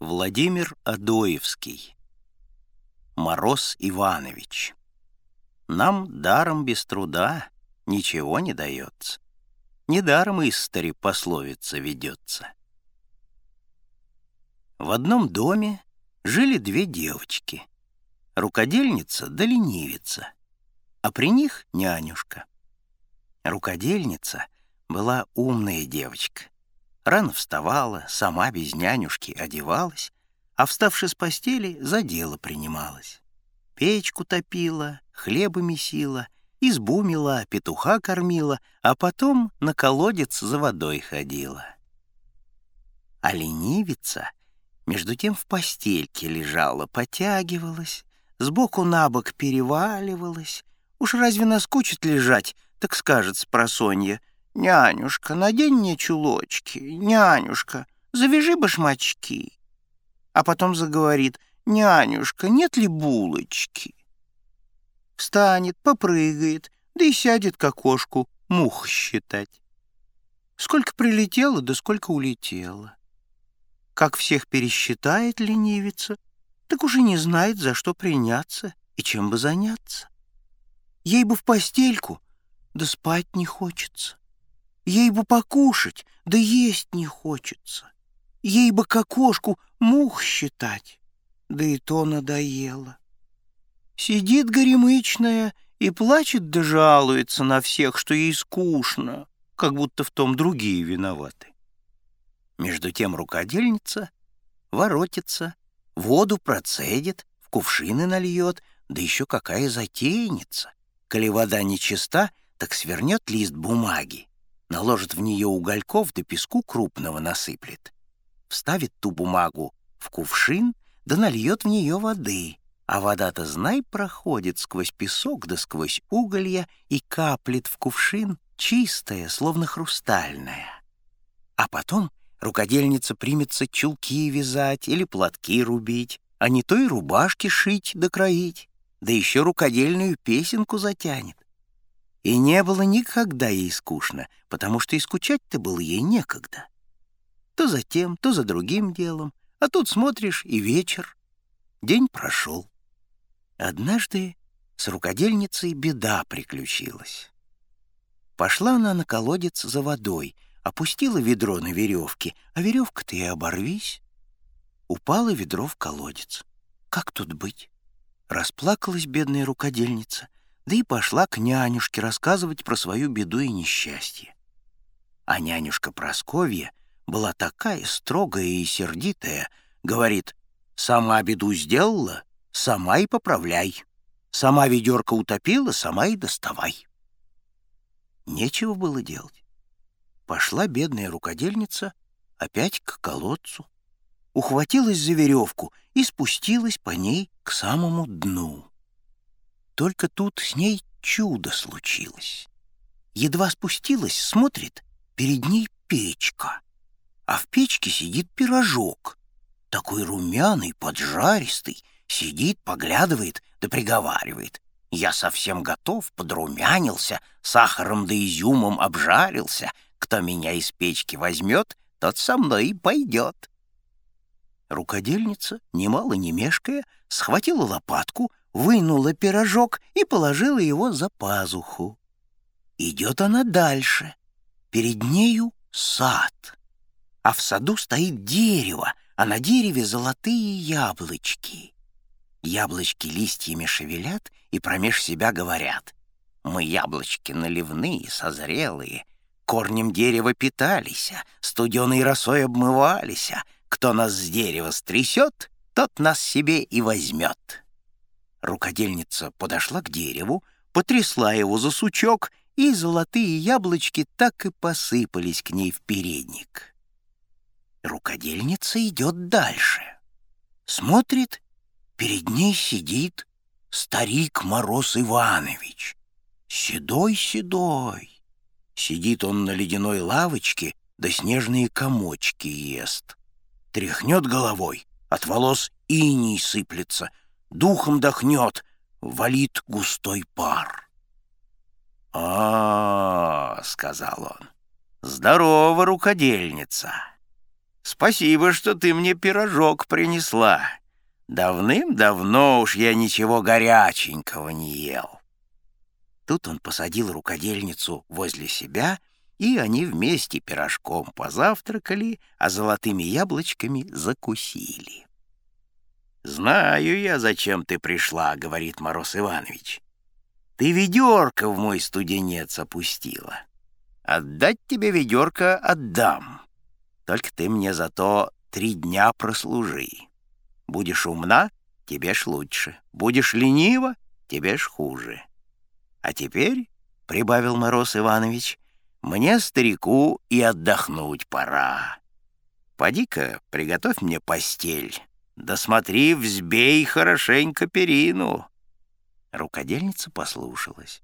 Владимир Адоевский Мороз Иванович Нам даром без труда ничего не дается. Недаром истори пословица ведется. В одном доме жили две девочки. Рукодельница да ленивица, а при них нянюшка. Рукодельница была умная девочка — Рано вставала, сама без нянюшки одевалась, а, вставши с постели, за дело принималась. Печку топила, хлеба месила, избу мила, петуха кормила, а потом на колодец за водой ходила. А ленивица между тем в постельке лежала, потягивалась, сбоку на бок переваливалась. Уж разве наскучит лежать, так скажет спросонья — «Нянюшка, надень мне чулочки, нянюшка, завяжи башмачки». А потом заговорит, «Нянюшка, нет ли булочки?» Встанет, попрыгает, да и сядет к окошку мух считать. Сколько прилетело, да сколько улетело. Как всех пересчитает ленивица, так уже не знает, за что приняться и чем бы заняться. Ей бы в постельку, да спать не хочется. Ей бы покушать, да есть не хочется. Ей бы к окошку мух считать, да и то надоело. Сидит горемычная и плачет да жалуется на всех, что ей скучно, как будто в том другие виноваты. Между тем рукодельница воротится, воду процедит, в кувшины нальет, да еще какая затейница. Коли вода нечиста, так свернет лист бумаги наложит в нее угольков да песку крупного насыплет, вставит ту бумагу в кувшин да нальет в нее воды, а вода-то, знай, проходит сквозь песок да сквозь уголья и каплет в кувшин чистая, словно хрустальная. А потом рукодельница примется чулки вязать или платки рубить, а не то и рубашки шить да кроить, да еще рукодельную песенку затянет. И не было никогда ей скучно, потому что и скучать-то было ей некогда. То за тем, то за другим делом, а тут смотришь и вечер. День прошел. Однажды с рукодельницей беда приключилась. Пошла она на колодец за водой, опустила ведро на веревке, а веревка-то и оборвись. Упало ведро в колодец. Как тут быть? Расплакалась бедная рукодельница — да и пошла к нянюшке рассказывать про свою беду и несчастье. А нянюшка Просковья была такая строгая и сердитая, говорит, «Сама беду сделала, сама и поправляй. Сама ведерко утопила, сама и доставай». Нечего было делать. Пошла бедная рукодельница опять к колодцу, ухватилась за веревку и спустилась по ней к самому дну. Только тут с ней чудо случилось. Едва спустилась, смотрит, перед ней печка, а в печке сидит пирожок, такой румяный, поджаристый, сидит, поглядывает да приговаривает. Я совсем готов, подрумянился, сахаром да изюмом обжарился. Кто меня из печки возьмет, тот со мной и пойдет. Рукодельница, немало не мешкая, схватила лопатку, вынула пирожок и положила его за пазуху. Идет она дальше. Перед нею сад. А в саду стоит дерево, а на дереве золотые яблочки. Яблочки листьями шевелят и промеж себя говорят. Мы яблочки наливные, созрелые, корнем дерева питались, студеной росой обмывались, кто нас с дерева стрясет, тот нас себе и возьмет. Рукодельница подошла к дереву, потрясла его за сучок, и золотые яблочки так и посыпались к ней в передник. Рукодельница идет дальше. Смотрит, перед ней сидит старик Мороз Иванович. Седой-седой. Сидит он на ледяной лавочке, да снежные комочки ест. Тряхнет головой, от волос иней сыплется — духом дохнет, валит густой пар. «А, — сказал он, — здорово, рукодельница. Спасибо, что ты мне пирожок принесла. Давным-давно уж я ничего горяченького не ел. Тут он посадил рукодельницу возле себя, и они вместе пирожком позавтракали, а золотыми яблочками закусили. «Знаю я, зачем ты пришла», — говорит Мороз Иванович. «Ты ведерко в мой студенец опустила. Отдать тебе ведерко отдам. Только ты мне зато три дня прослужи. Будешь умна — тебе ж лучше. Будешь ленива — тебе ж хуже. А теперь, — прибавил Мороз Иванович, — мне, старику, и отдохнуть пора. Поди-ка, приготовь мне постель». Да смотри, взбей хорошенько перину. Рукодельница послушалась.